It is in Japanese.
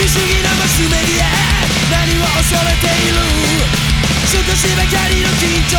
不思議なマスメディア。何を恐れている。少しばかりの緊張